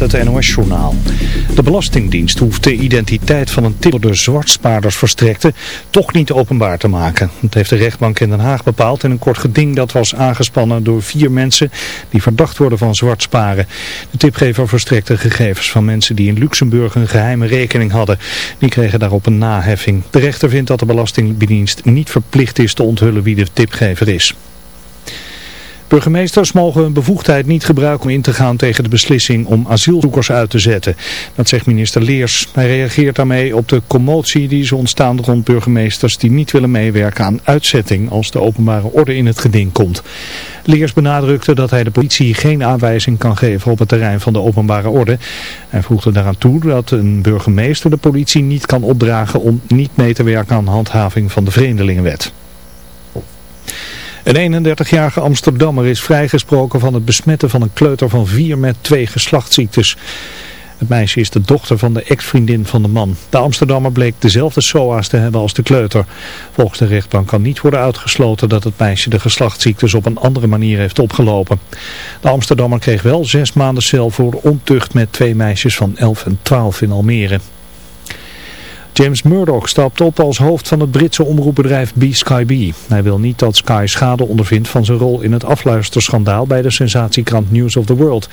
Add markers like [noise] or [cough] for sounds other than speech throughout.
het NOS-journaal. De Belastingdienst hoeft de identiteit van een tipper zwartspaarders verstrekte toch niet openbaar te maken. Dat heeft de rechtbank in Den Haag bepaald in een kort geding dat was aangespannen door vier mensen die verdacht worden van zwartsparen. De tipgever verstrekte gegevens van mensen die in Luxemburg een geheime rekening hadden. Die kregen daarop een naheffing. De rechter vindt dat de Belastingdienst niet verplicht is te onthullen wie de tipgever is. Burgemeesters mogen hun bevoegdheid niet gebruiken om in te gaan tegen de beslissing om asielzoekers uit te zetten. Dat zegt minister Leers. Hij reageert daarmee op de commotie die is ontstaan rond burgemeesters die niet willen meewerken aan uitzetting als de openbare orde in het geding komt. Leers benadrukte dat hij de politie geen aanwijzing kan geven op het terrein van de openbare orde. Hij voegde daaraan toe dat een burgemeester de politie niet kan opdragen om niet mee te werken aan handhaving van de Vreemdelingenwet. Een 31-jarige Amsterdammer is vrijgesproken van het besmetten van een kleuter van vier met twee geslachtsziektes. Het meisje is de dochter van de ex-vriendin van de man. De Amsterdammer bleek dezelfde SOA's te hebben als de kleuter. Volgens de rechtbank kan niet worden uitgesloten dat het meisje de geslachtsziektes op een andere manier heeft opgelopen. De Amsterdammer kreeg wel zes maanden cel voor ontucht met twee meisjes van 11 en 12 in Almere. James Murdoch stapt op als hoofd van het Britse omroepbedrijf B-Sky Hij wil niet dat Sky schade ondervindt van zijn rol in het afluisterschandaal bij de sensatiekrant News of the World.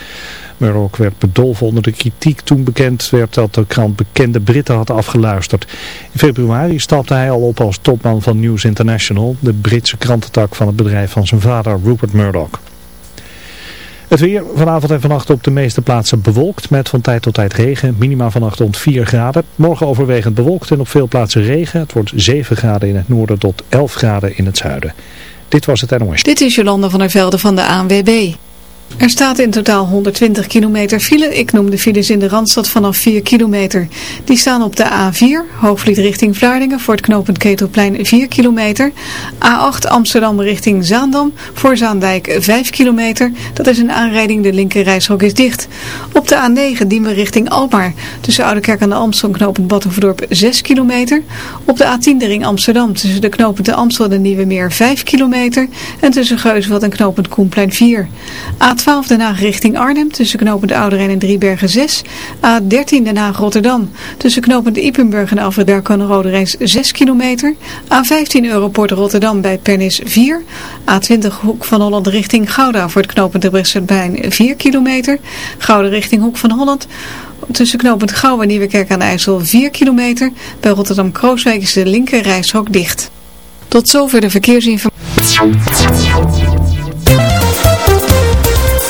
Murdoch werd bedolven onder de kritiek toen bekend werd dat de krant bekende Britten had afgeluisterd. In februari stapte hij al op als topman van News International, de Britse krantentak van het bedrijf van zijn vader Rupert Murdoch. Het weer vanavond en vannacht op de meeste plaatsen bewolkt met van tijd tot tijd regen. Minima vannacht rond 4 graden. Morgen overwegend bewolkt en op veel plaatsen regen. Het wordt 7 graden in het noorden tot 11 graden in het zuiden. Dit was het NOS. Dit is Jolanda van der Velde van de ANWB. Er staat in totaal 120 kilometer file. Ik noem de files in de Randstad vanaf 4 kilometer. Die staan op de A4, hoofdlied richting Vlaardingen, voor het knooppunt Ketelplein 4 kilometer. A8 Amsterdam richting Zaandam, voor Zaandijk 5 kilometer. Dat is een aanrijding, de linkerrijstrook is dicht. Op de A9 Diemen richting Alkmaar, tussen Oudekerk en de Amstel knooppunt Battenverdorp 6 kilometer. Op de A10 de ring Amsterdam, tussen de knooppunt de Amstel en Nieuwe Meer 5 kilometer. En tussen Geusveld en knooppunt Koenplein 4. A12 Den Haag richting Arnhem tussen knooppunt Ouderijn en Driebergen 6. A13 Den Haag Rotterdam tussen knooppunt Ippenburg en Alfred en Rode Reis 6 kilometer. A15 Europort Rotterdam bij Pernis 4. A20 Hoek van Holland richting Gouda voor het de Bresseplein 4 kilometer. Gouda richting Hoek van Holland tussen knooppunt Gouw en Nieuwekerk aan de IJssel 4 kilometer. Bij Rotterdam-Krooswijk is de linker reishok dicht. Tot zover de verkeersinformatie.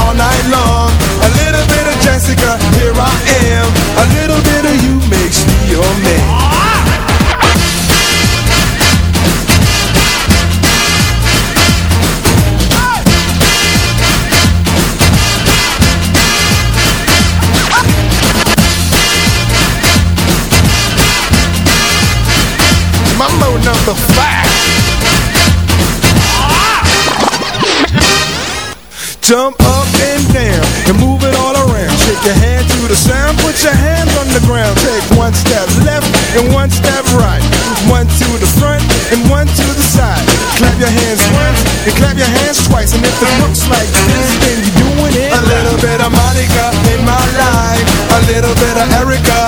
all night long. A little bit of Jessica, here I am. A little bit of you makes me your man. Your hand to the sound, put your hands on the ground. Take one step left and one step right. One to the front and one to the side. Clap your hands once and clap your hands twice. And if it looks like this, then you're doing it. A little bit of Monica in my life. A little bit of Erica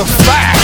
Mambo number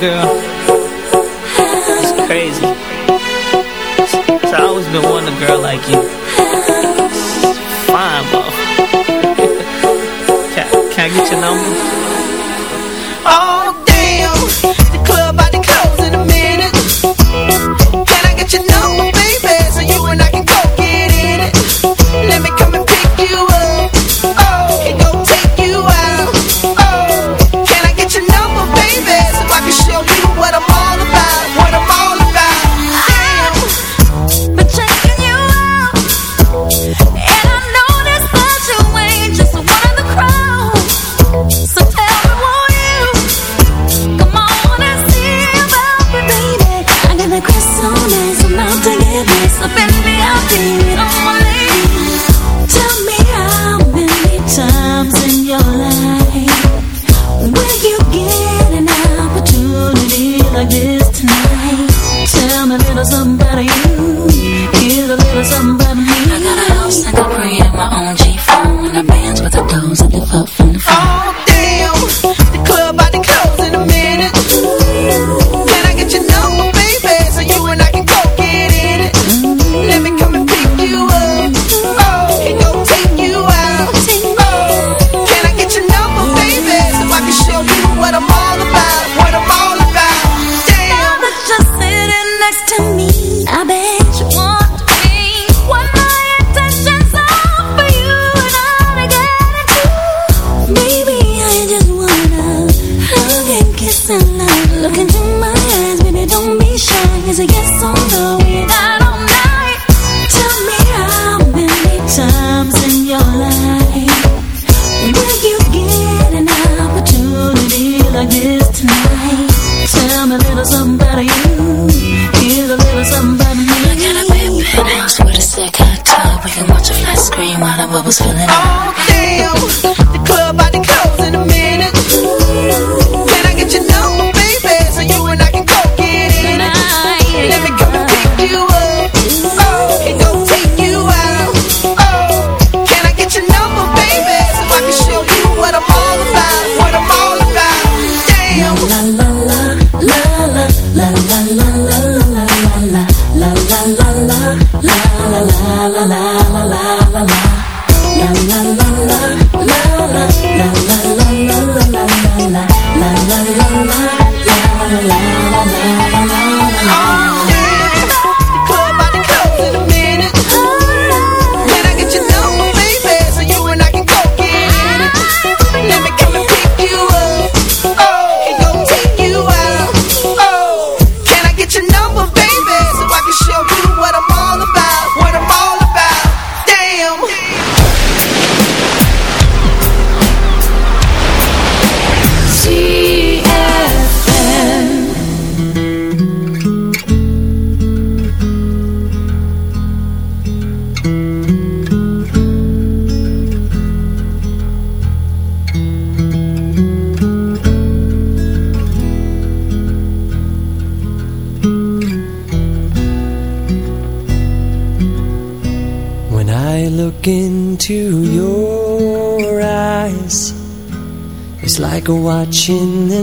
girl. It's crazy. So I always been wanting a girl like you. It's fine, bro. [laughs] can, can I get your number? was feeling.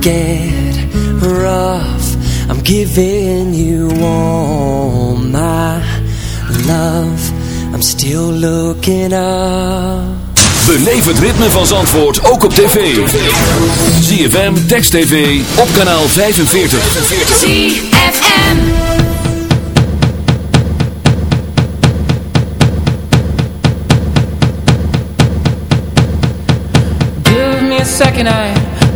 Get rough. I'm giving you all my love. I'm still looking up. Beleef het ritme van Zandvoort ook op tv. ZFM, Text TV, op kanaal 45. ZFM. Give me a second, I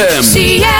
ZFM.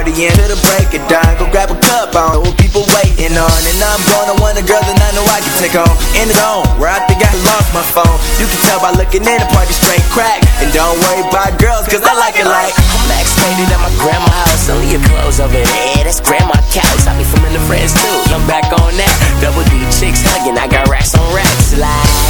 partying till the break of dawn. Go grab a cup, I know what people waiting on. And I'm gonna want a girl that I know I can take home. In the zone, where I think I lost my phone. You can tell by looking in the party straight crack. And don't worry about girls, cause I like it like. I'm vaccinated at my grandma's house. Only your clothes over there. That's grandma couch. I be from the friends too. I'm back on that. Double D chicks hugging. I got racks on racks. Like,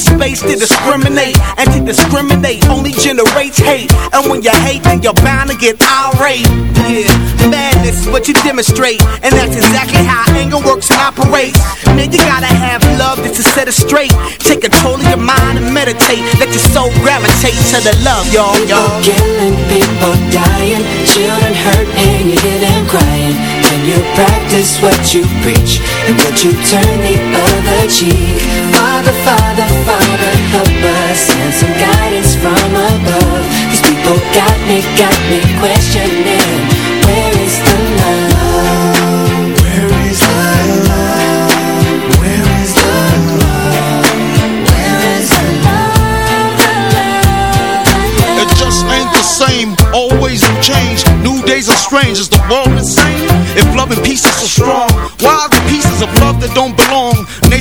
space to discriminate. And to discriminate only generates hate. And when you hate, then you're bound to get irate. Yeah, madness is what you demonstrate. And that's exactly how anger works and operates. Man, you gotta have love just to set it straight. Take control of your mind and meditate. Let your soul gravitate to the love, y'all, y'all. Killing people dying, children hurt and you hear them crying. When you practice what you preach and would you turn the other cheek? Father, Father, Father, help us send some guidance from above. These people got me, got me questioning. Where is the love? Where is the love? Where is the love? Where is the love? It just ain't the same, always in change. New days are strange, is the world insane? If love and peace is so strong, why are the pieces of love that don't belong?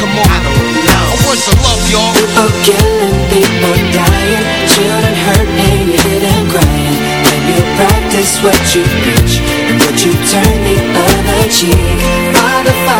Come on, I don't know. Where's the love, y'all? People killing, people dying, children hurt and hear them crying. When you practice what you preach and would you turn the other cheek? Father, Father,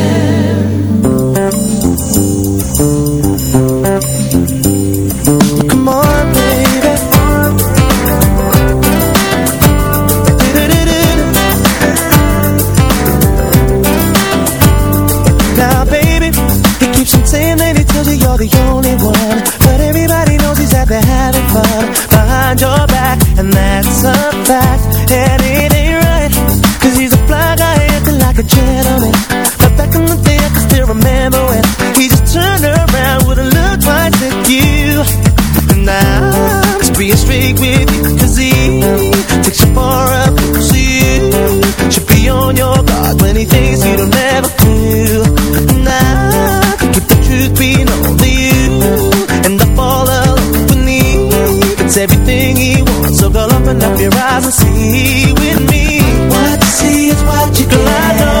Open up your eyes and see with me. What you see is what you get.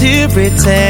to pretend.